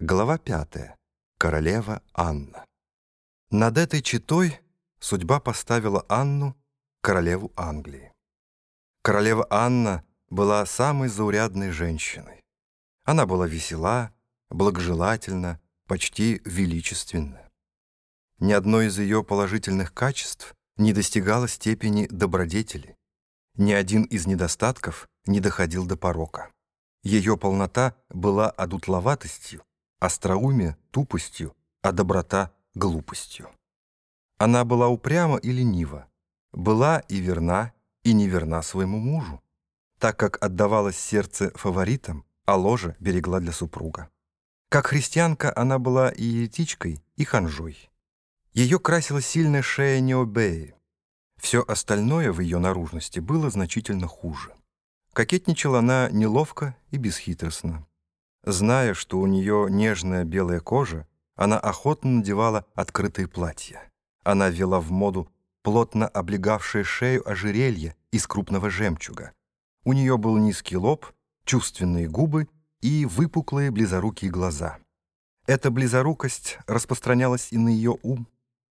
Глава пятая. Королева Анна. Над этой читой судьба поставила Анну, королеву Англии. Королева Анна была самой заурядной женщиной. Она была весела, благожелательна, почти величественна. Ни одно из ее положительных качеств не достигало степени добродетели. Ни один из недостатков не доходил до порока. Ее полнота была одутловатостью, остроумие — тупостью, а доброта — глупостью. Она была упряма и ленива, была и верна, и неверна своему мужу, так как отдавалось сердце фаворитам, а ложе берегла для супруга. Как христианка она была и еретичкой, и ханжой. Ее красила сильная шея Необеи. Все остальное в ее наружности было значительно хуже. Кокетничала она неловко и бесхитростно. Зная, что у нее нежная белая кожа, она охотно надевала открытые платья. Она ввела в моду плотно облегавшее шею ожерелье из крупного жемчуга. У нее был низкий лоб, чувственные губы и выпуклые близорукие глаза. Эта близорукость распространялась и на ее ум.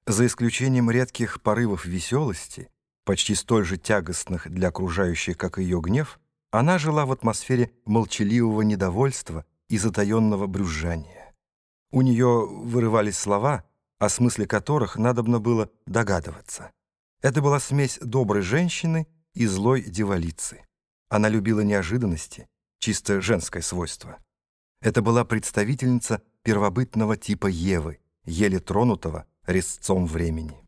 За исключением редких порывов веселости, почти столь же тягостных для окружающих, как ее гнев, она жила в атмосфере молчаливого недовольства и затаенного брюзжания. У нее вырывались слова, о смысле которых надобно было догадываться. Это была смесь доброй женщины и злой дьяволицы. Она любила неожиданности, чисто женское свойство. Это была представительница первобытного типа Евы, еле тронутого резцом времени.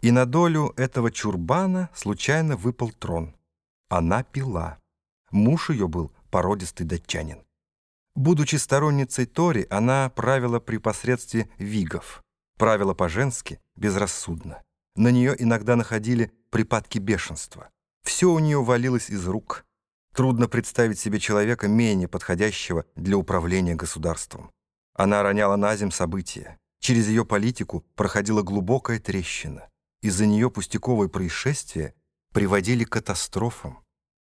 И на долю этого чурбана случайно выпал трон. Она пила. Муж ее был породистый датчанин. Будучи сторонницей Тори, она правила при посредстве вигов, правила по-женски, безрассудно. На нее иногда находили припадки бешенства. Все у нее валилось из рук. Трудно представить себе человека, менее подходящего для управления государством. Она роняла на земь события. Через ее политику проходила глубокая трещина. Из-за нее пустяковые происшествия приводили к катастрофам.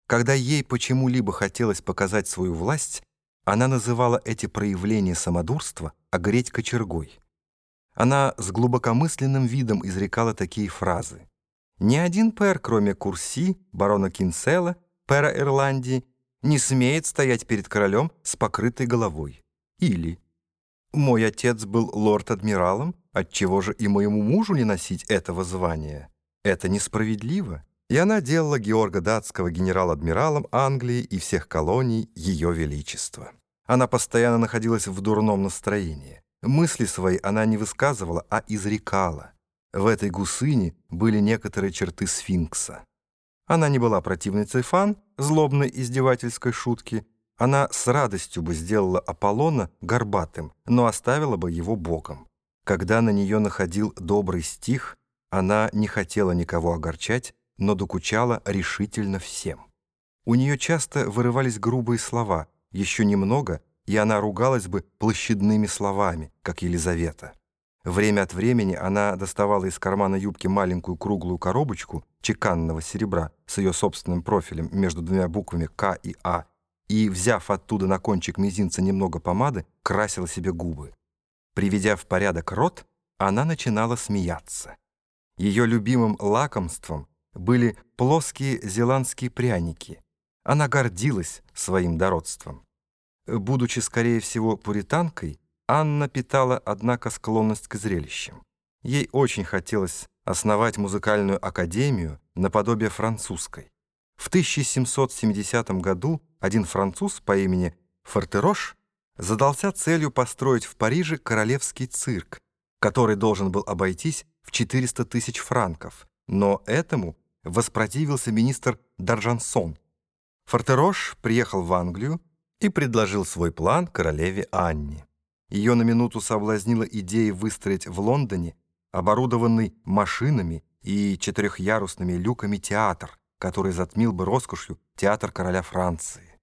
Когда ей почему-либо хотелось показать свою власть, она называла эти проявления самодурства «огреть кочергой». Она с глубокомысленным видом изрекала такие фразы. «Ни один пэр, кроме Курси, барона Кинсела, пэра Ирландии, не смеет стоять перед королем с покрытой головой». Или «Мой отец был лорд-адмиралом, отчего же и моему мужу не носить этого звания? Это несправедливо». И она делала Георга Датского генерал-адмиралом Англии и всех колоний Ее Величества. Она постоянно находилась в дурном настроении. Мысли свои она не высказывала, а изрекала. В этой гусыне были некоторые черты сфинкса. Она не была противницей фан, злобной издевательской шутки. Она с радостью бы сделала Аполлона горбатым, но оставила бы его боком. Когда на нее находил добрый стих, она не хотела никого огорчать, но докучала решительно всем. У нее часто вырывались грубые слова, еще немного, и она ругалась бы площадными словами, как Елизавета. Время от времени она доставала из кармана юбки маленькую круглую коробочку чеканного серебра с ее собственным профилем между двумя буквами «К» и «А», и, взяв оттуда на кончик мизинца немного помады, красила себе губы. Приведя в порядок рот, она начинала смеяться. Ее любимым лакомством были плоские зеландские пряники. Она гордилась своим дородством. Будучи, скорее всего, пуританкой, Анна питала, однако, склонность к зрелищам. Ей очень хотелось основать музыкальную академию наподобие французской. В 1770 году один француз по имени Фортерош задался целью построить в Париже королевский цирк, который должен был обойтись в 400 тысяч франков, но этому воспротивился министр Даржансон. Фортерош приехал в Англию и предложил свой план королеве Анне. Ее на минуту соблазнила идея выстроить в Лондоне оборудованный машинами и четырехъярусными люками театр, который затмил бы роскошью театр короля Франции.